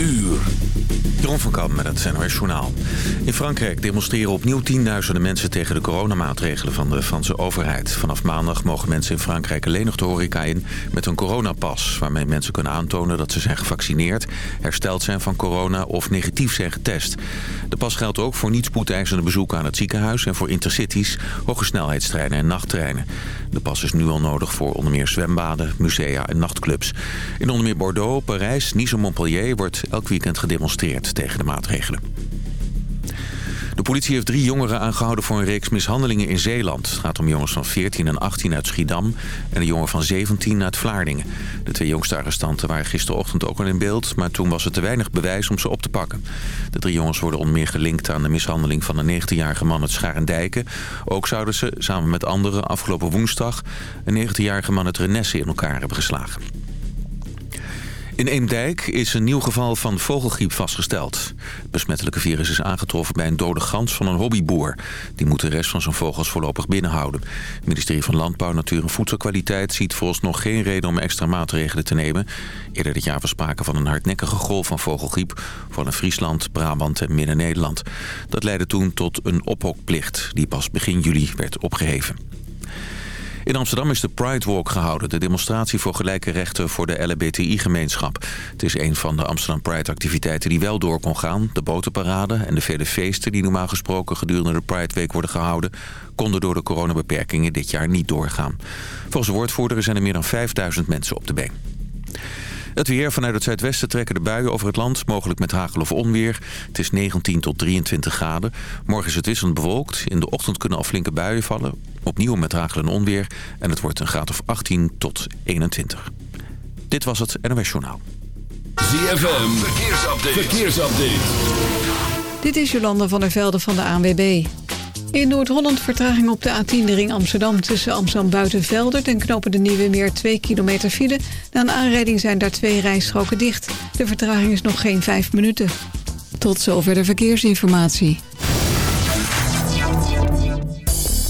uur. Jeroen van Kamp met het NOS Journaal. In Frankrijk demonstreren opnieuw tienduizenden mensen tegen de coronamaatregelen van de Franse overheid. Vanaf maandag mogen mensen in Frankrijk alleen nog de horeca in met een coronapas. Waarmee mensen kunnen aantonen dat ze zijn gevaccineerd, hersteld zijn van corona of negatief zijn getest. De pas geldt ook voor niet spoedeisende bezoeken aan het ziekenhuis en voor intercities, hogesnelheidstreinen en nachttreinen. De pas is nu al nodig voor onder meer zwembaden, musea en nachtclubs. In onder meer Bordeaux, Parijs, Nice en Montpellier wordt elk weekend gedemonstreerd tegen de maatregelen. De politie heeft drie jongeren aangehouden voor een reeks mishandelingen in Zeeland. Het gaat om jongens van 14 en 18 uit Schiedam en een jongen van 17 uit Vlaardingen. De twee jongste arrestanten waren gisterochtend ook al in beeld... maar toen was er te weinig bewijs om ze op te pakken. De drie jongens worden onder gelinkt aan de mishandeling van een 19-jarige man uit Scharendijken. Ook zouden ze, samen met anderen, afgelopen woensdag... een 19-jarige man uit Renesse in elkaar hebben geslagen. In Eemdijk is een nieuw geval van vogelgriep vastgesteld. Het besmettelijke virus is aangetroffen bij een dode gans van een hobbyboer. Die moet de rest van zijn vogels voorlopig binnenhouden. Het ministerie van Landbouw, Natuur en Voedselkwaliteit ziet volgens nog geen reden om extra maatregelen te nemen. Eerder dit jaar was sprake van een hardnekkige golf van vogelgriep... voor in Friesland, Brabant en Midden-Nederland. Dat leidde toen tot een ophokplicht die pas begin juli werd opgeheven. In Amsterdam is de Pride Walk gehouden, de demonstratie voor gelijke rechten voor de LHBTI-gemeenschap. Het is een van de Amsterdam Pride-activiteiten die wel door kon gaan. De botenparade en de vele feesten die normaal gesproken gedurende de Pride Week worden gehouden, konden door de coronabeperkingen dit jaar niet doorgaan. Volgens de woordvoerder zijn er meer dan 5000 mensen op de been. Het weer vanuit het zuidwesten trekken de buien over het land, mogelijk met hagel of onweer. Het is 19 tot 23 graden. Morgen is het wisselend bewolkt. In de ochtend kunnen al flinke buien vallen. Opnieuw met hagel en onweer. En het wordt een graad of 18 tot 21. Dit was het NOS Journaal. ZFM, verkeersupdate. verkeersupdate. Dit is Jolanda van der Velde van de ANWB. In Noord-Holland vertraging op de A10 de ring Amsterdam... tussen Amsterdam Buitenveldert en knopen de Nieuwe Meer 2 kilometer file. Na een aanrijding zijn daar twee rijstroken dicht. De vertraging is nog geen 5 minuten. Tot zover de verkeersinformatie.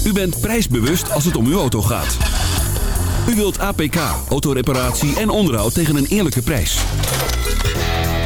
U bent prijsbewust als het om uw auto gaat. U wilt APK, autoreparatie en onderhoud tegen een eerlijke prijs.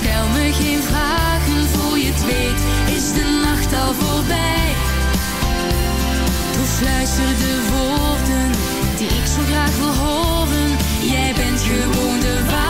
Stel me geen vragen, voor je het weet is de nacht al voorbij. Toen fluister de woorden die ik zo graag wil horen. Jij bent gewoon de waarheid.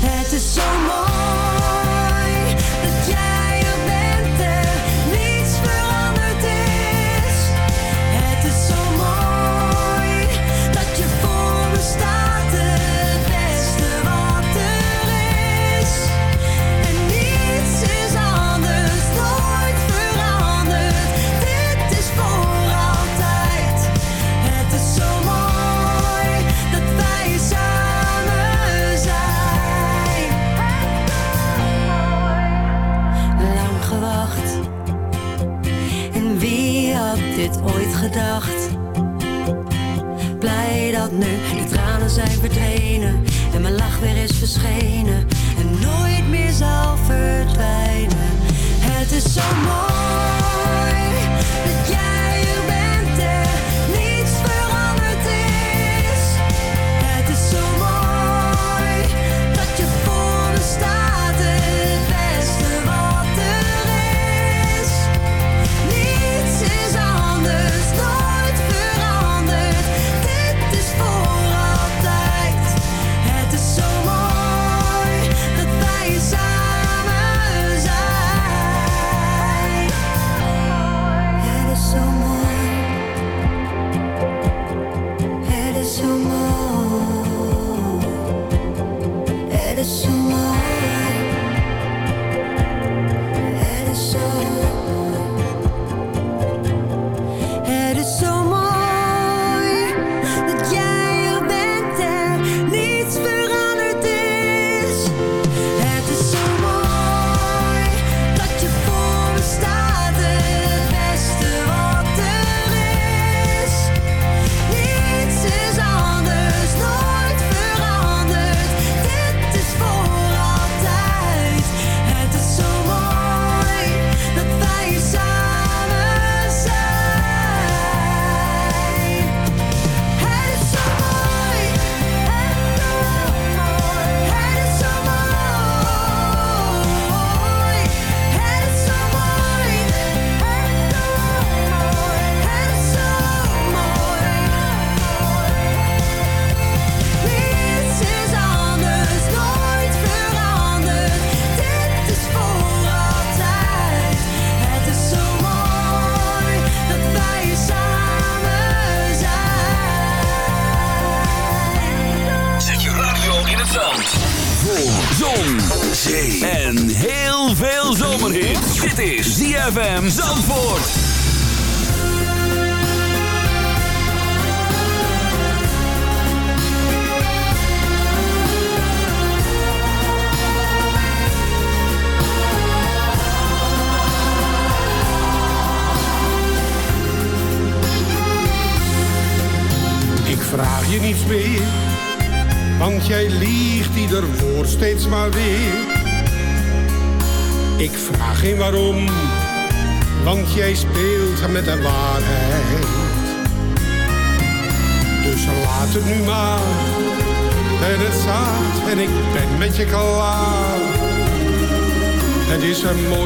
Het is zo mooi.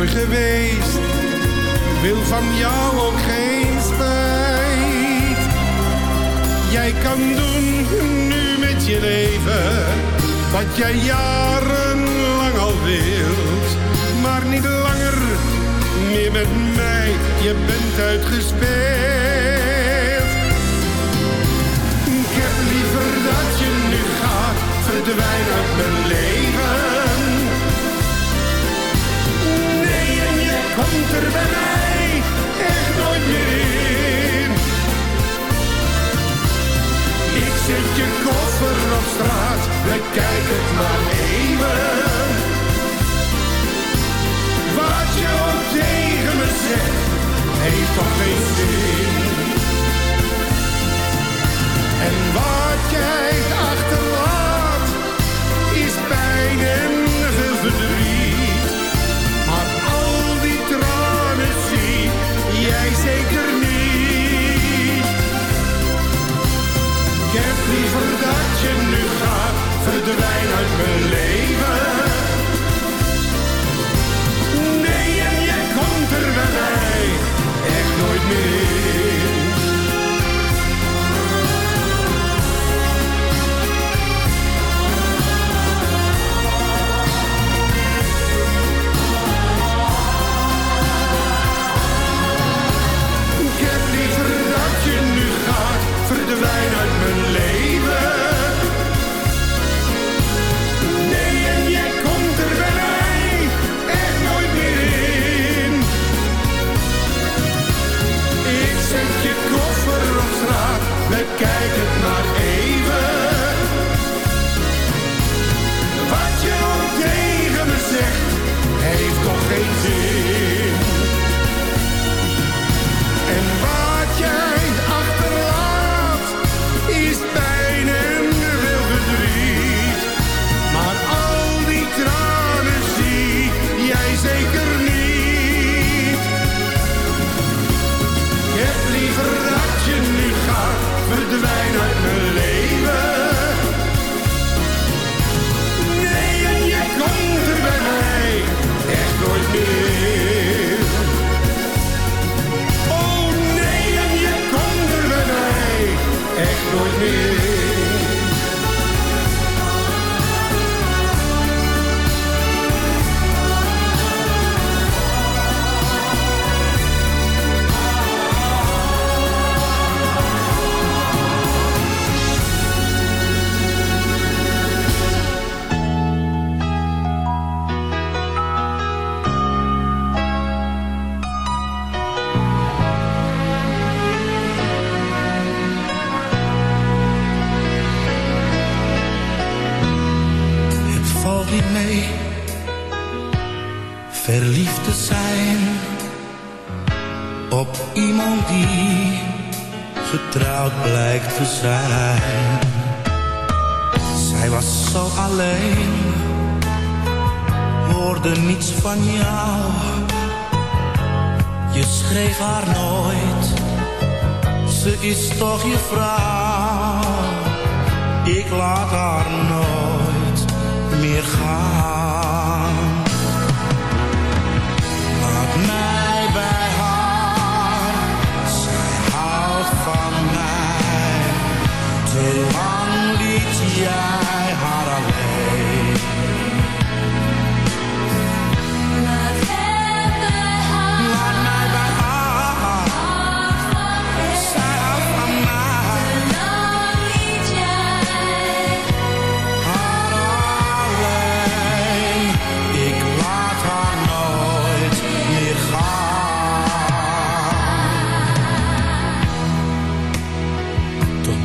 Geweest, wil van jou ook geen spijt. Jij kan doen nu met je leven, wat jij jarenlang al wilt. Maar niet langer meer met mij, je bent uitgespeeld. Ik heb liever dat je nu gaat, verdwijn uit mijn leven. Komt er bij mij echt nooit meer in. Ik zet je koffer op straat, bekijk het maar even. Wat je ook tegen me zegt, heeft toch geen zin. En wat jij verdwijn uit mijn leven. Nee, en jij komt er bij mij echt nooit meer bekijk het maar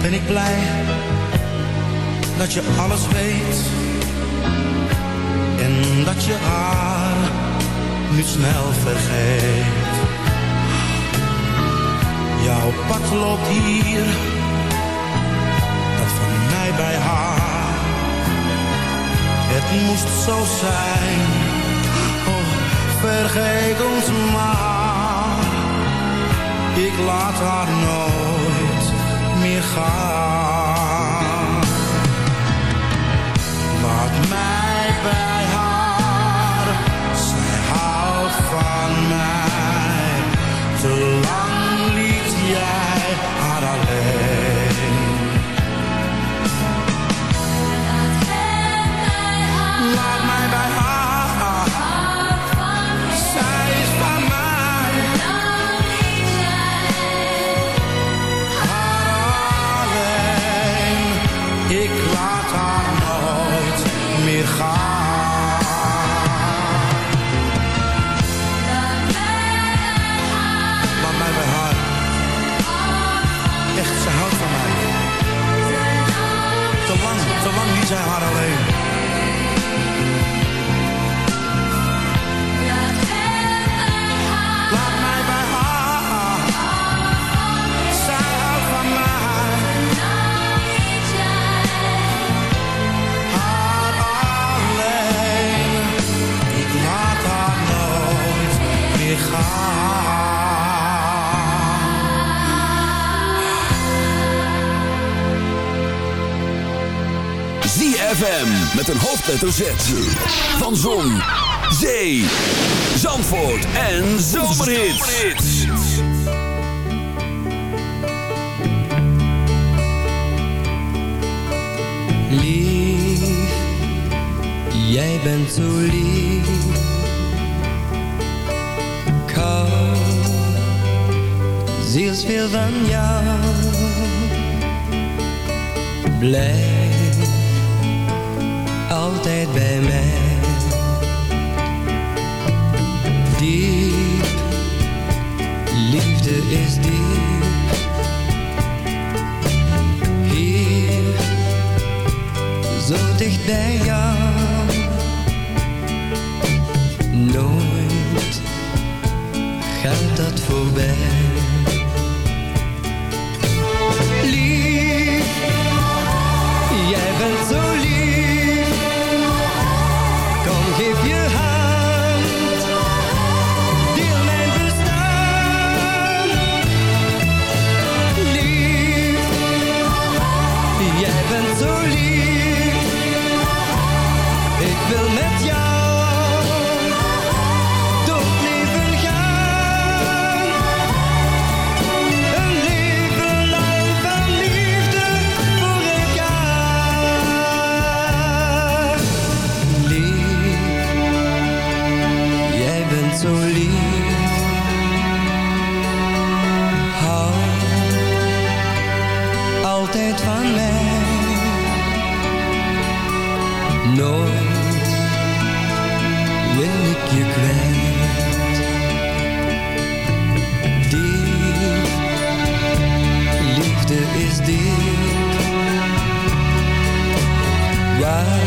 ben ik blij dat je alles weet en dat je haar nu snel vergeet. Jouw pad loopt hier, dat van mij bij haar. Het moest zo zijn, oh vergeet ons maar. Ik laat haar nooit meer. Laat mij bij haar, zij houdt van mij te lang. gaan. ZFM met een hoofdletter Van Zon, Zee, Zandvoort en Zomerhits. Lief, jij bent zo lief. Koud, zielsveel van jou. Blij altijd bij mij. Diep, liefde is diep. Hier, zo dicht bij jou. Nooit gaat dat voorbij. Waar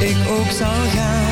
ik ook zal gaan.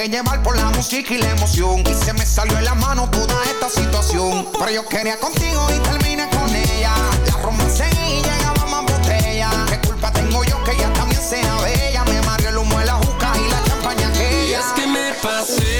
dejé llevar por la música y la emoción. Y se me salió de la mano toda esta situación. Pero yo quería contigo y terminé con ella. La romance y llegaba más botella. ¿Qué culpa tengo yo que ella también sea bella? Me mareó el humo de la juca y la champaña que ella. Y es que me pasé.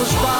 os barcos.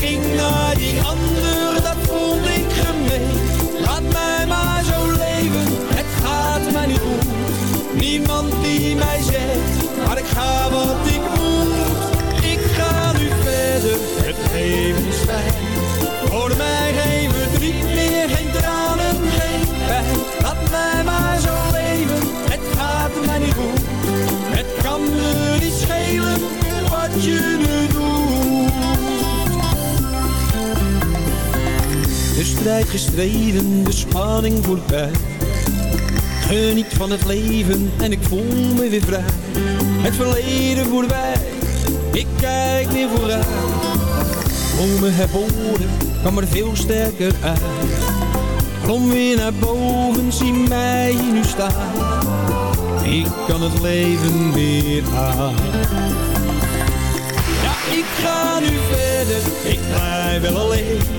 Ging naar die ander, dat vond ik gemeen. Laat mij maar zo leven, het gaat mij niet goed. Niemand die mij zegt, De strijd gestreden, de spanning voorbij. Geniet van het leven en ik voel me weer vrij. Het verleden voorbij, ik kijk weer vooruit. Om me herboren, kwam er veel sterker uit. Kom weer naar boven, zie mij nu staan. Ik kan het leven weer aan. Ja, ik ga nu verder, ik blijf wel alleen.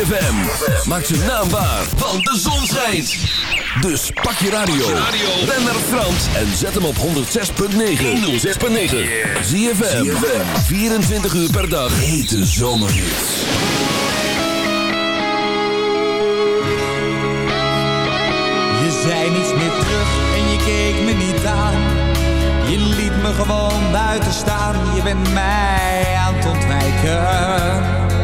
ZFM. Maak zijn naam waar, want de zon schijnt. Dus pak je radio. Ben naar Frans en zet hem op 106.9. 106.9. ZFM. 24 uur per dag. Hete zomerhits. Je zei niets meer terug en je keek me niet aan. Je liet me gewoon buiten staan. Je bent mij aan het ontwijken.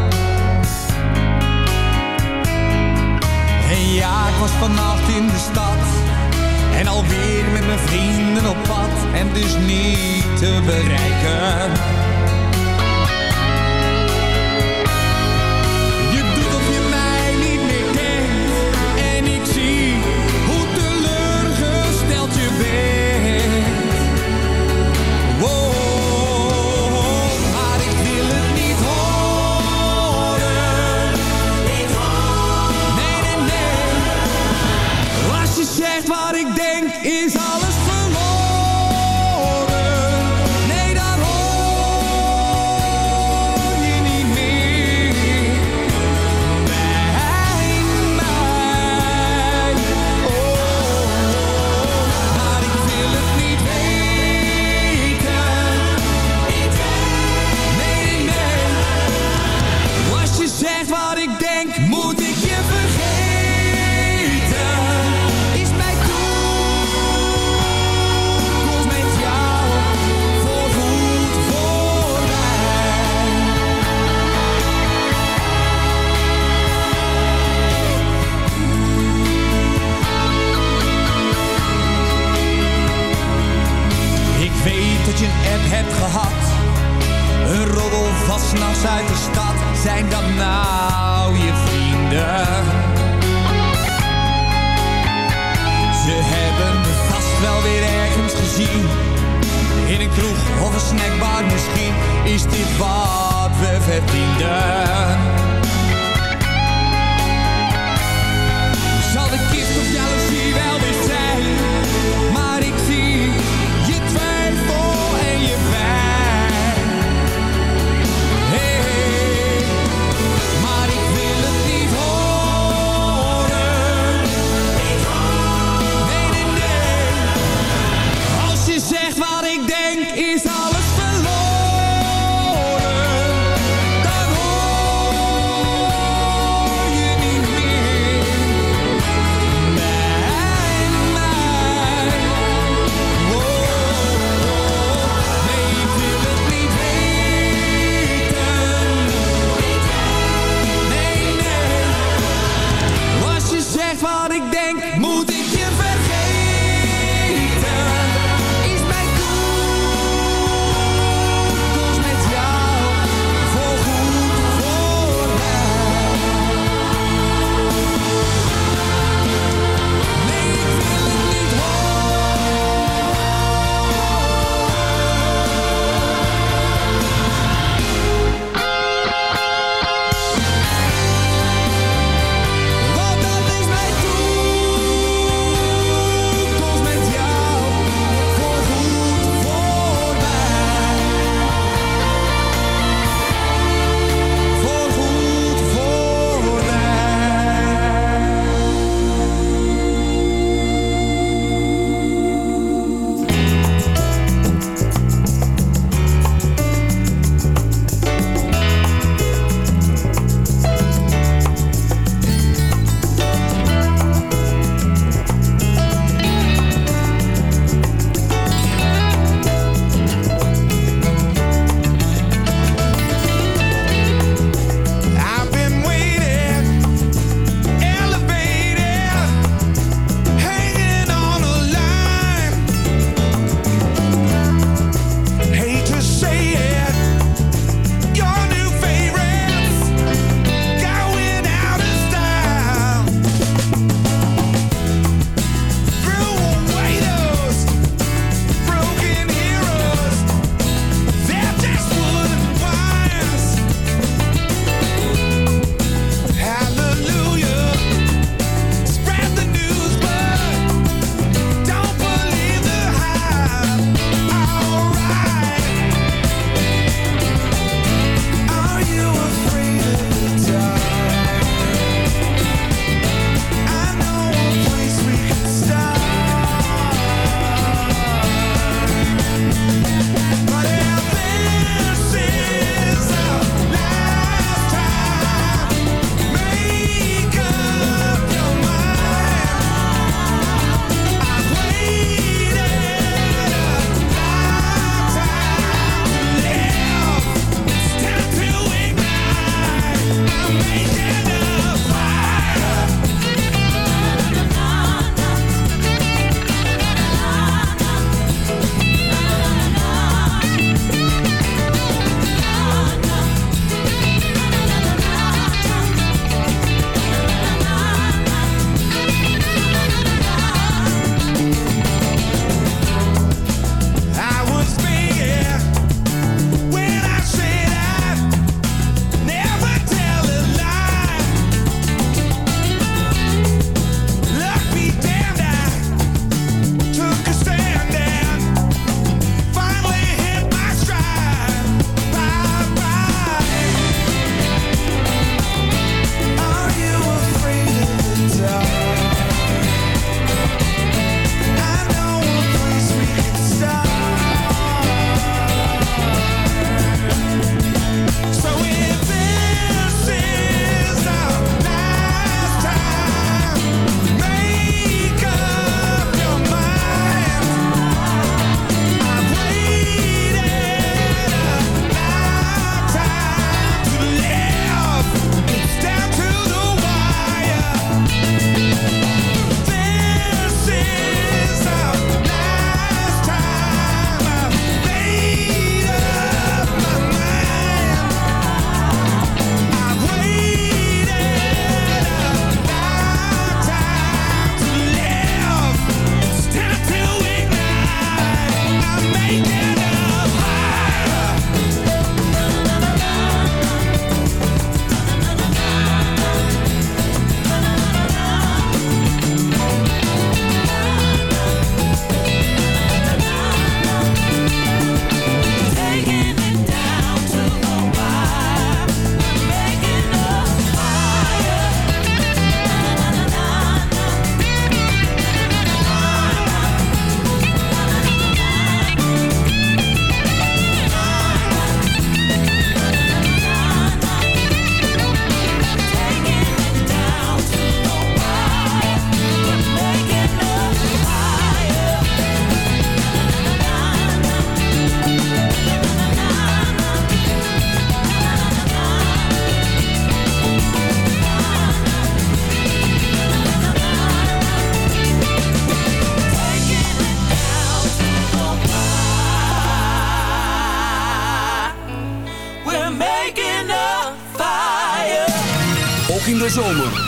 Ja, ik was vannacht in de stad. En alweer met mijn vrienden op pad. En dus niet te bereiken. Een roddel s'nachts uit de stad. Zijn dat nou je vrienden? Ze hebben me vast wel weer ergens gezien. In een kroeg of een snackbar misschien. Is dit wat we verdienden?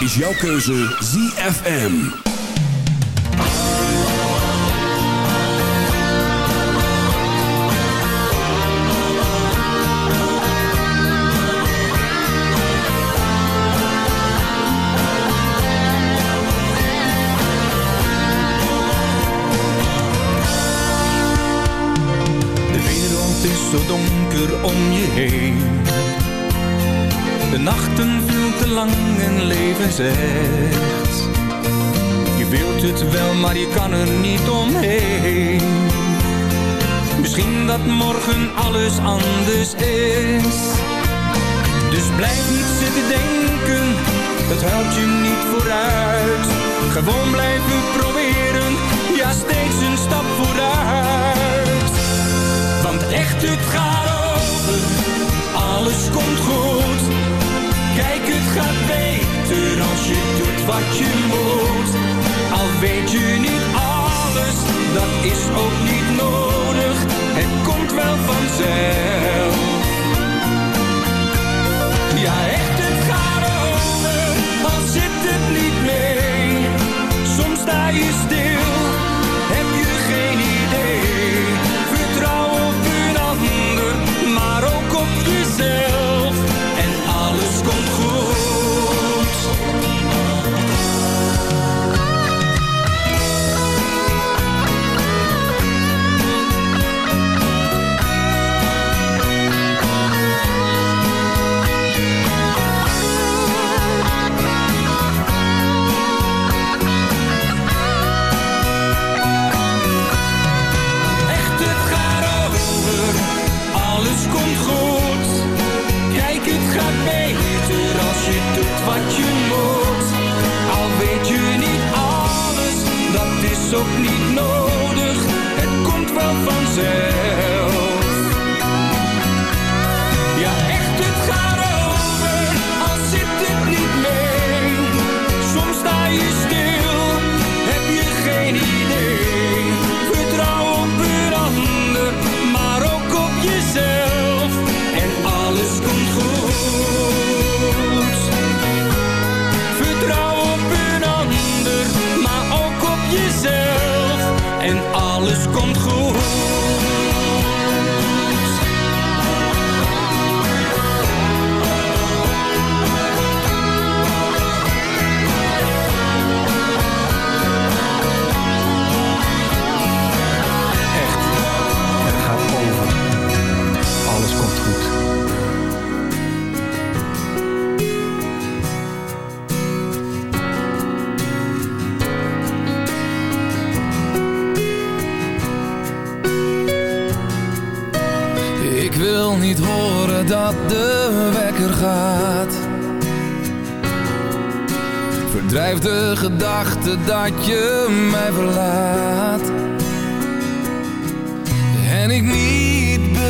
Is jouw keuze ZFM. De wereld is zo donker om je heen. De nachten veel te lang zegt. Je wilt het wel, maar je kan er niet omheen. Misschien dat morgen alles anders is. Dus blijf niet zitten denken, dat helpt je niet vooruit. Gewoon blijven proberen, ja steeds een stap vooruit. Want echt het gaat over, alles komt goed. Kijk het gaat beter als je doet wat je moet. Al weet je niet alles, dat is ook niet nodig. Het komt wel vanzelf. Ja echt het gaat over, al zit het niet mee. Soms sta je stil,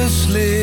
niet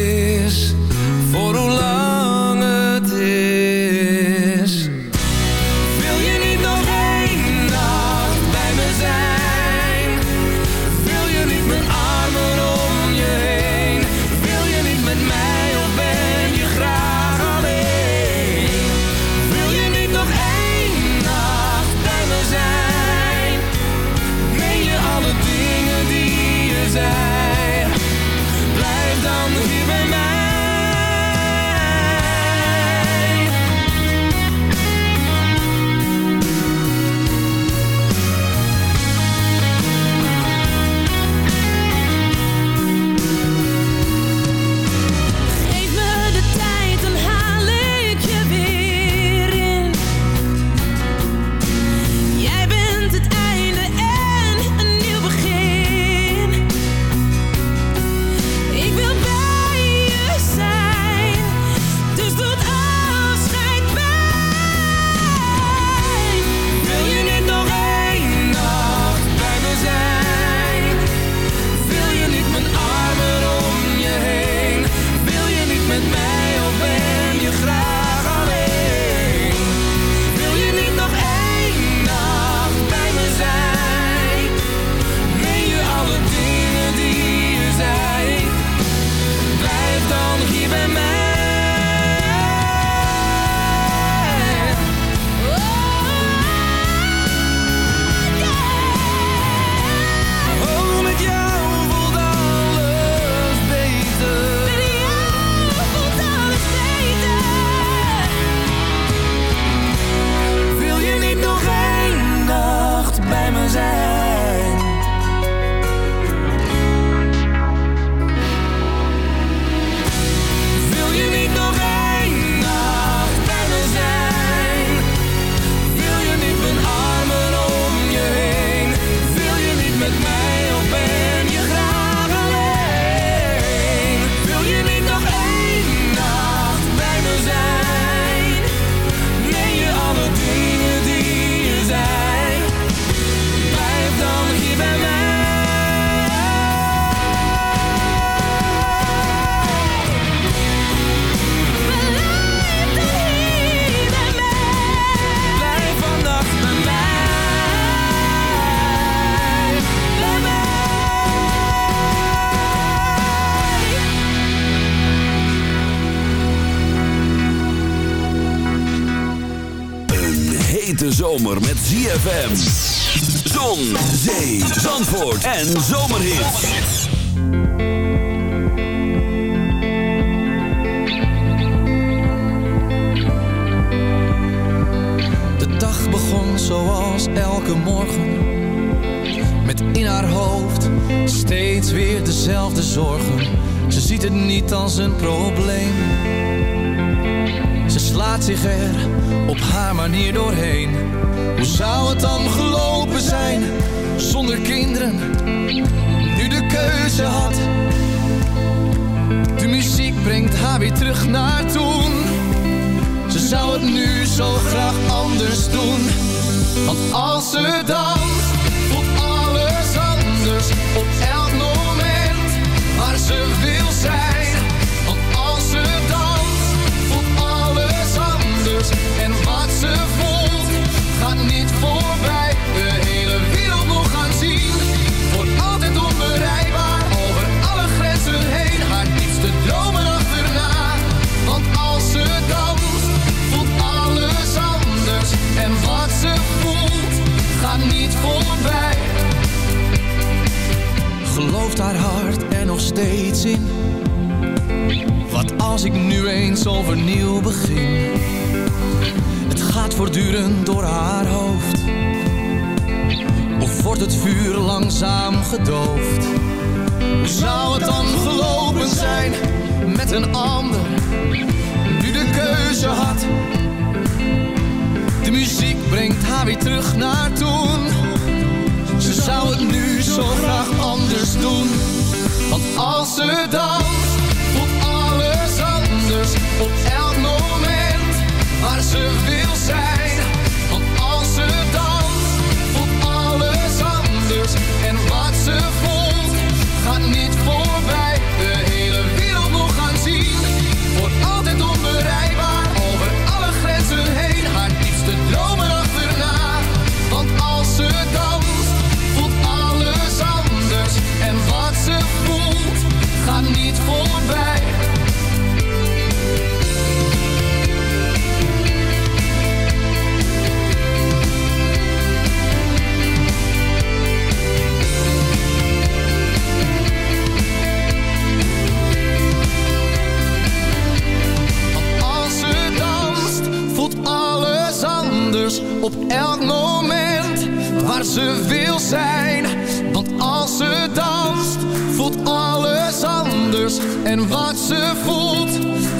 alles anders op elk moment waar ze wil zijn. Want als ze danst, voelt alles anders. En wat ze voelt,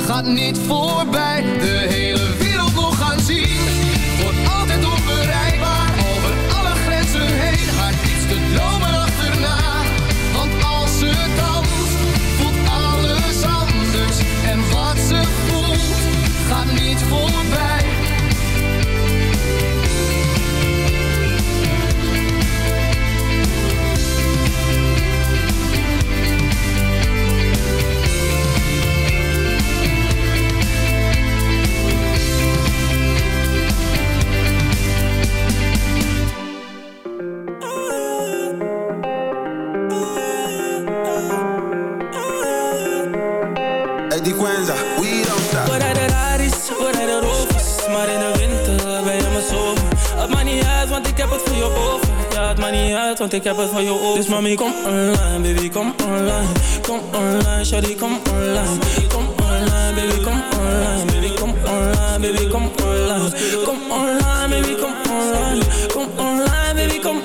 gaat niet voorbij. De hele wereld nog gaan zien, Maakt niet uit, want ik heb het voor je over Dus mami, kom online, baby, kom online. Kom online, shawty, kom online. Kom online, baby, kom online. Baby, kom online, baby, kom online. Kom online, baby, kom online. Kom online, baby, kom online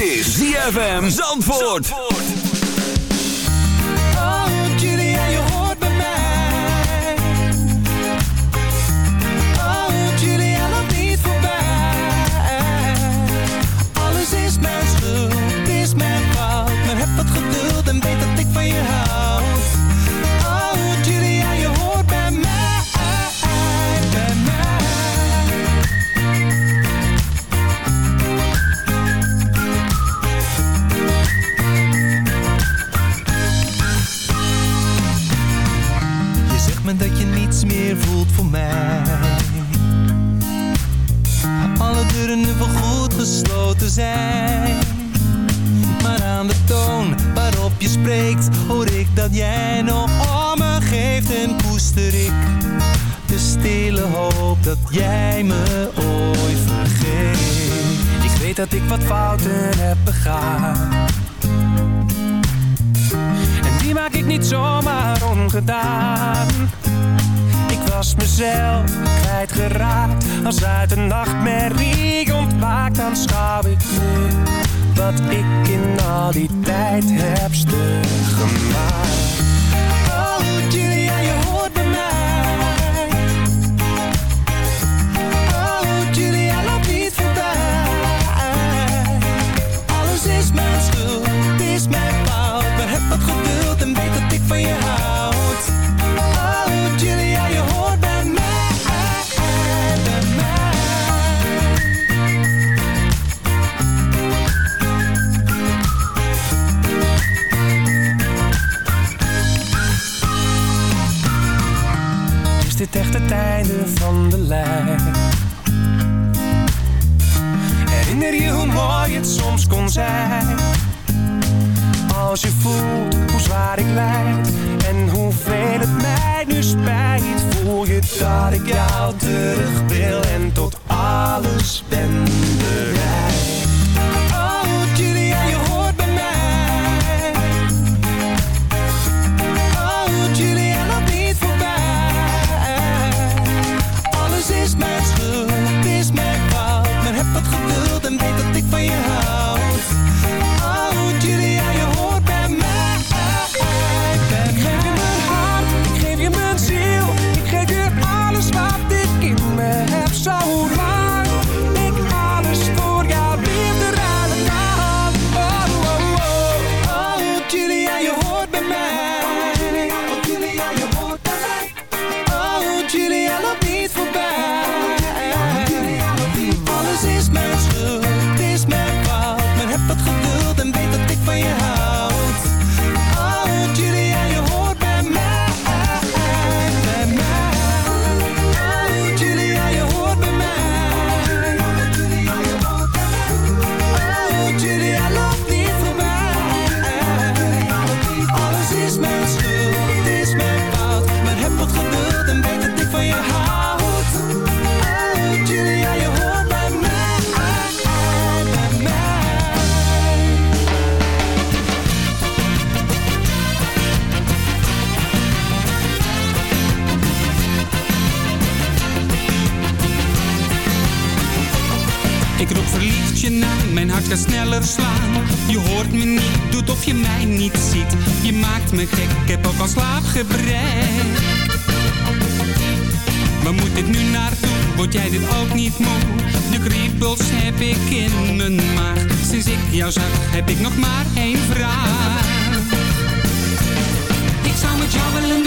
is ZFM Zandvoort. Uit een nachtmerrie ontwaakt, aanschouw ik nu wat ik in al die tijd heb stuk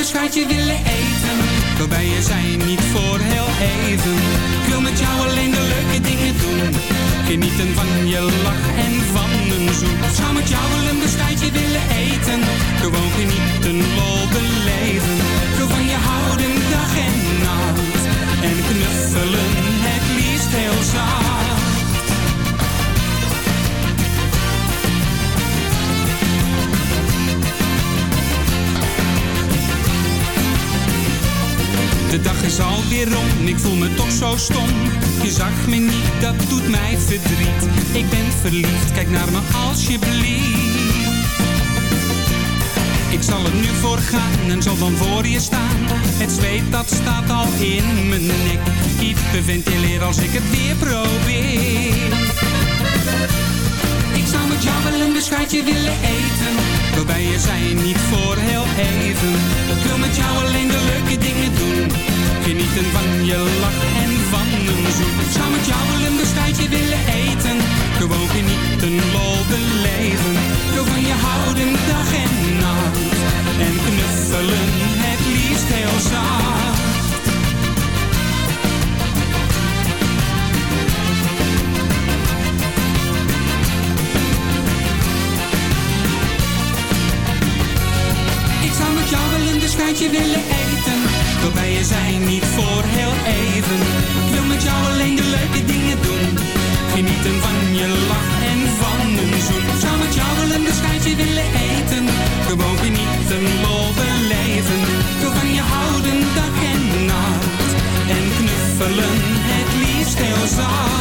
een willen eten. Waarbij je zijn, niet voor heel even. Ik wil met jou alleen de leuke dingen doen. Genieten van je lach en van een zoen. Ik zou met jou wel een beschuitje willen eten. Gewoon genieten, lol beleven. Ik wil van je houden dag en nacht. En knuffelen, het liefst heel zacht. De dag is alweer rond, ik voel me toch zo stom. Je zag me niet, dat doet mij verdriet. Ik ben verliefd, kijk naar me alsjeblieft. Ik zal er nu voor gaan en zal dan voor je staan. Het zweet dat staat al in mijn nek. Hyperventileer als ik het weer probeer. Ik zou met jou wel een beschuitje willen eten. Waarbij je zijn, niet voor heel even. Ik wil met jou alleen de leuke dingen doen. Genieten van je lach en van een zoen. Ik zou met jou wel een willen eten. Gewoon genieten, lol beleven. Ik van je houden dag en nacht. En knuffelen, het liefst heel zacht. Beschuitje willen eten Waarbij je zijn, niet voor heel even. Ik wil met jou alleen de leuke dingen doen. Genieten van je lach en van een zoen. Ik zou met jou wel een beschuitje willen eten. Gewoon genieten, lol beleven. Ik van je houden dag en nacht. En knuffelen, het liefst heel zacht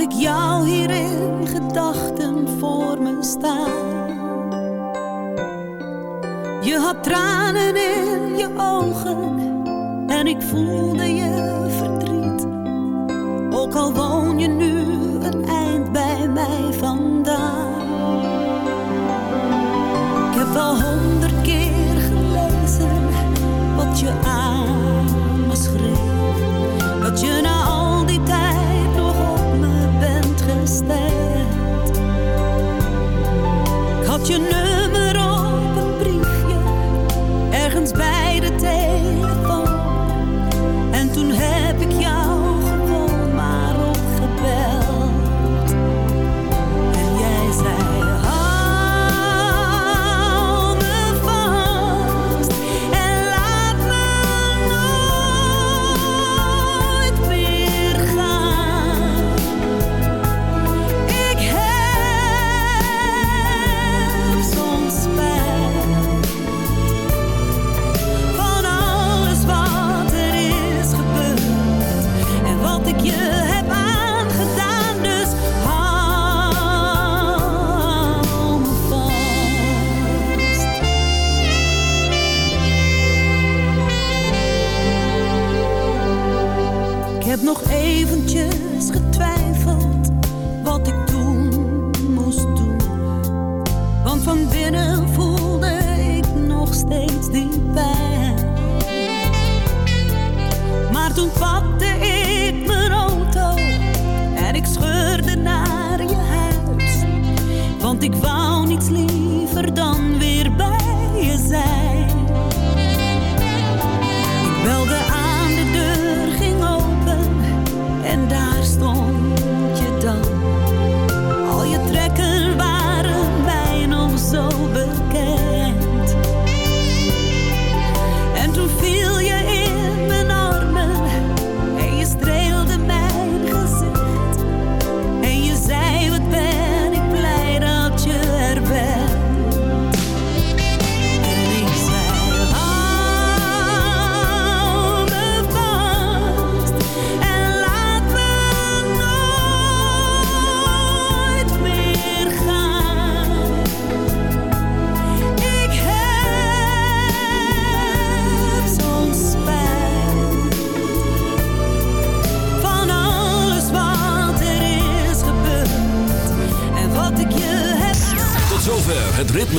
Ik jou hier in gedachten voor me staan. Je had tranen in je ogen en ik voelde je verdriet. Ook al woon je nu een eind bij mij vandaan. Ik heb wel honderd keer gelezen wat je aan me schreef. Dat je na al die tijd Ik had je